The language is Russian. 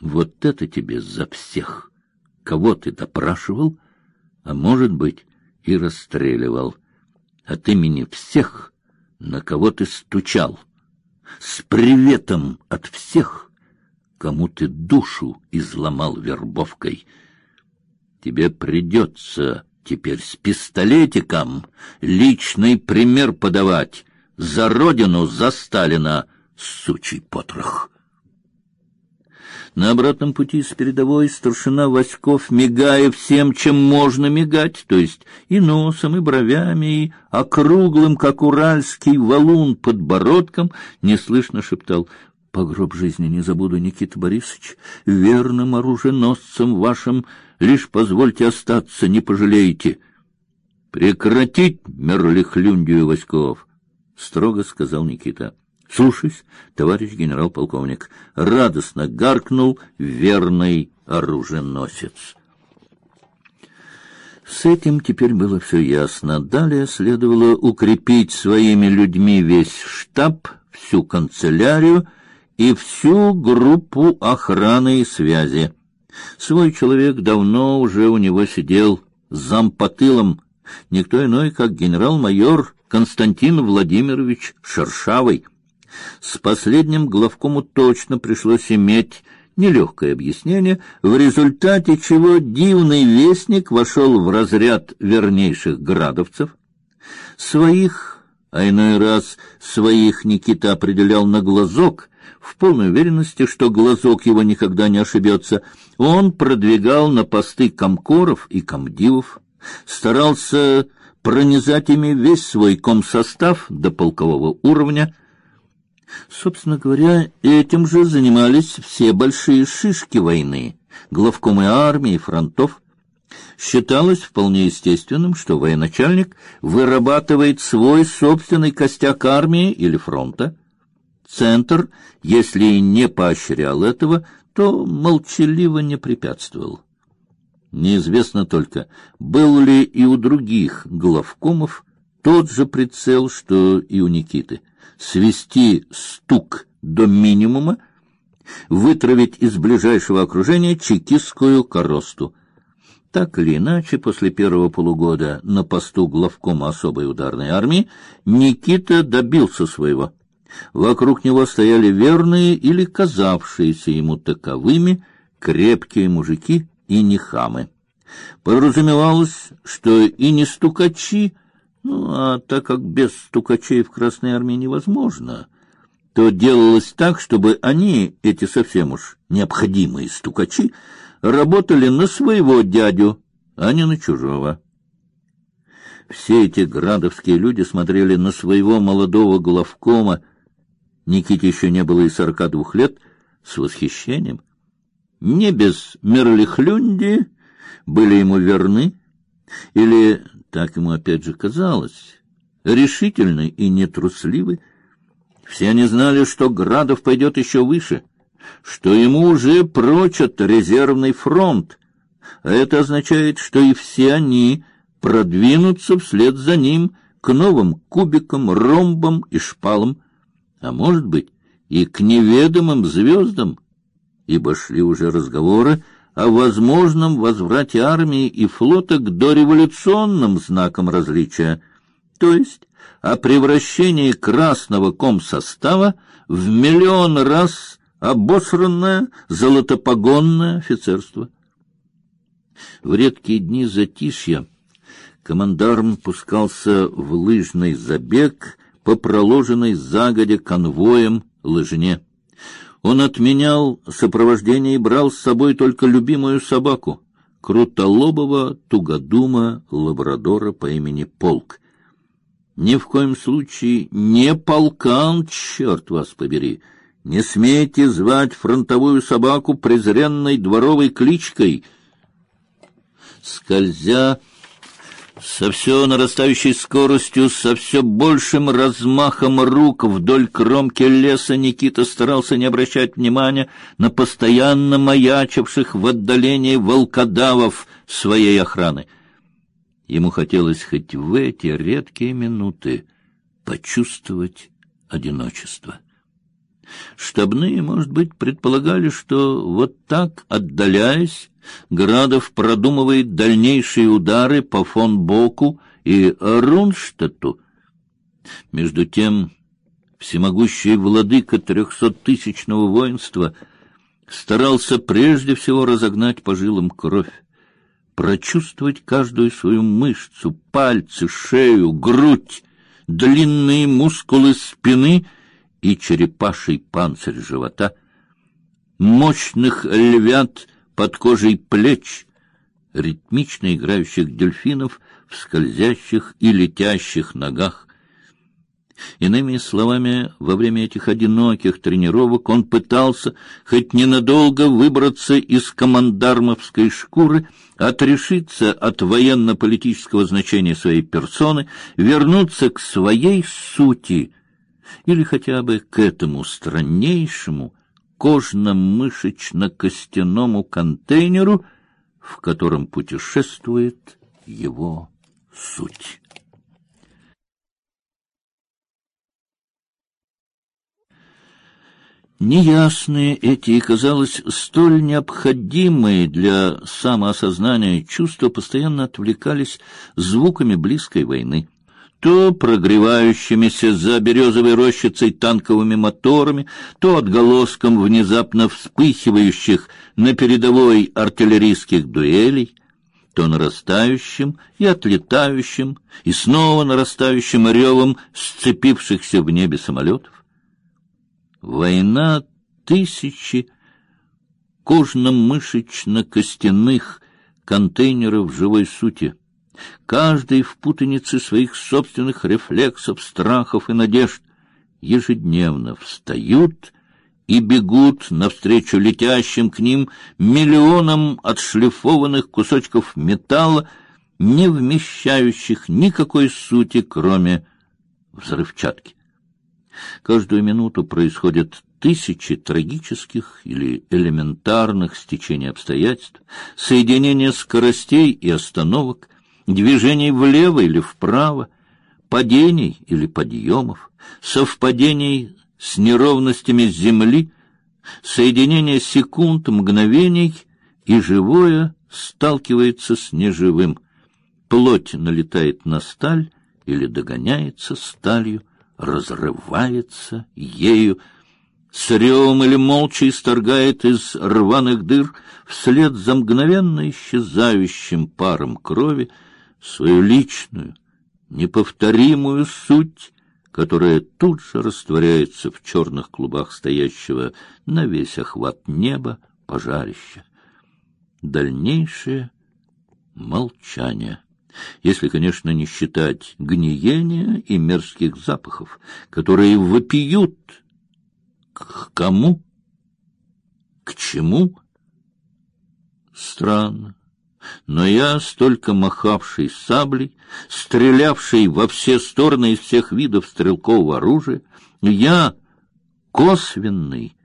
Вот это тебе за всех, кого ты допрашивал, а может быть и расстреливал, от имени всех, на кого ты стучал, с приветом от всех, кому ты душу изломал вербовкой. Тебе придется теперь с пистолетиком личный пример подавать за родину, за Сталина, сучий потрох. На обратном пути с передовой старшина Васьков, мигая всем, чем можно мигать, то есть и носом, и бровями, и округлым, как уральский валун, подбородком, неслышно шептал «По гроб жизни не забуду, Никита Борисович, верным оруженосцем вашим, лишь позвольте остаться, не пожалеете». «Прекратить мерлихлюндию Васьков!» — строго сказал Никита. Слушаюсь, товарищ генерал-полковник, радостно гаркнул верный оруженосец. С этим теперь было все ясно. Далее следовало укрепить своими людьми весь штаб, всю канцелярию и всю группу охраны и связи. Свой человек давно уже у него сидел зампотылом, никто иной, как генерал-майор Константин Владимирович Шершавый. С последним главкому точно пришлось иметь нелегкое объяснение, в результате чего дивный вестник вошел в разряд вернейших градовцев. Своих, а иной раз своих Никита определял на глазок, в полной уверенности, что глазок его никогда не ошибется. Он продвигал на посты комкоров и комдивов, старался пронизать ими весь свой комсостав до полкового уровня, Собственно говоря, этим же занимались все большие шишки войны, главкомы армии, фронтов. Считалось вполне естественным, что военачальник вырабатывает свой собственный костяк армии или фронта. Центр, если и не поощрял этого, то молчаливо не препятствовал. Неизвестно только, был ли и у других главкомов тот же прицел, что и у Никиты свести стук до минимума, вытравить из ближайшего окружения чекистскую коросту. Так или иначе, после первого полугода на посту главкома особой ударной армии Никита добился своего. Вокруг него стояли верные или казавшиеся ему таковыми крепкие мужики и не хамы. Подразумевалось, что и не стукачи, ну, а так как без стукачей в Красной армии невозможно, то делалось так, чтобы они, эти совсем уж необходимые стукачи, работали на своего дядю, а не на чужого. Все эти градовские люди смотрели на своего молодого главкома, Никите еще не было и сорока двух лет, с восхищением. Не без мерлихлюнди были ему верны, или так ему опять же казалось, решительный и нетрусливый. Все они знали, что Градов пойдет еще выше, что ему уже прочат резервный фронт, а это означает, что и все они продвинутся вслед за ним к новым кубикам, ромбам и шпалам, а может быть и к неведомым звездам, ибо шли уже разговоры о возможном возврате армии и флота к дореволюционным знакам различия, то есть о превращении красного комсостава в миллион раз обосранное золотопогонное офицерство. В редкие дни затишья командарм пускался в лыжный забег по проложенной загодя конвоем лыжне. Он отменял сопровождение и брал с собой только любимую собаку, крутолобого тугодума лабрадора по имени Полк. Ни в коем случае не полкан, черт вас побери! Не смейте звать фронтовую собаку презренной дворовой кличкой. Скользя со все нарастающей скоростью, со все большим размахом рук вдоль кромки леса Никита старался не обращать внимания на постоянно маячивших в отдалении волкодавов своей охраны. Ему хотелось хоть в эти редкие минуты почувствовать одиночество. Штабные, может быть, предполагали, что вот так, отдаляясь, Градов продумывает дальнейшие удары по фон Боку и Рунштадту. Между тем, всемогущий владыка трехсоттысячного воинства старался прежде всего разогнать по жилам кровь, прочувствовать каждую свою мышцу, пальцы, шею, грудь, длинные мускулы спины и черепаший панцирь живота, мощных львят под кожей плеч, ритмично играющих дельфинов в скользящих и летящих ногах. Иными словами, во время этих одиноких тренировок он пытался хоть ненадолго выбраться из командармовской шкуры, отрешиться от военно-политического значения своей персоны, вернуться к своей сути или хотя бы к этому страннейшему кожно-мышечно-костяному контейнеру, в котором путешествует его суть. Неясные эти и, казалось, столь необходимые для самоосознания чувства постоянно отвлекались звуками близкой войны то прогревающимися за березовой рощицей танковыми моторами, то отголоском внезапно вспыхивающих на передовой артиллерийских дуэлей, то нарастающим и отлетающим, и снова нарастающим ревом сцепившихся в небе самолетов. Война тысячи кожно-мышечно-костяных контейнеров живой сути — каждый в путанице своих собственных рефлексов, страхов и надежд, ежедневно встают и бегут навстречу летящим к ним миллионам отшлифованных кусочков металла, не вмещающих никакой сути, кроме взрывчатки. Каждую минуту происходят тысячи трагических или элементарных стечений обстоятельств, соединения скоростей и остановок, движений влево или вправо, падений или подъемов, совпадений с неровностями земли, соединение секунд, мгновений, и живое сталкивается с неживым. Плоть налетает на сталь или догоняется сталью, разрывается ею, с ревом или молча исторгает из рваных дыр вслед за мгновенно исчезающим паром крови свою личную, неповторимую суть, которая тут же растворяется в черных клубах стоящего на весь охват неба пожарища. Дальнейшее молчание, если, конечно, не считать гниения и мерзких запахов, которые вопиют к кому, к чему. Странно. Но я, столько махавший саблей, стрелявший во все стороны из всех видов стрелкового оружия, я, косвенный,